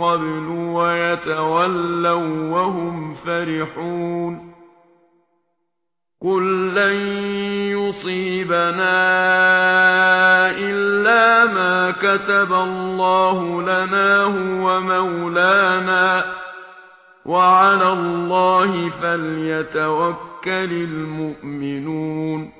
قبل ويتولوا وهم فرحون قل لن يصيبنا إلا ما كتب الله لنا هو مولانا وعلى الله فليتوكل المؤمنون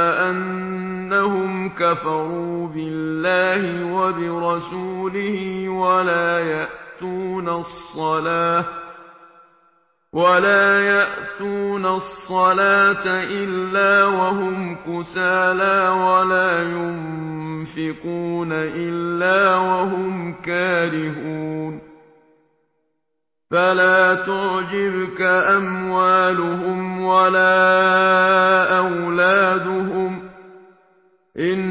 كفروا بالله وبرسوله ولا يأتون الصلاة ولا يأتون الصلاة إلا وهم كسالى ولا ينفقون إلا وهم كارهون فلا تعجبك أموالهم ولا أولادهم إن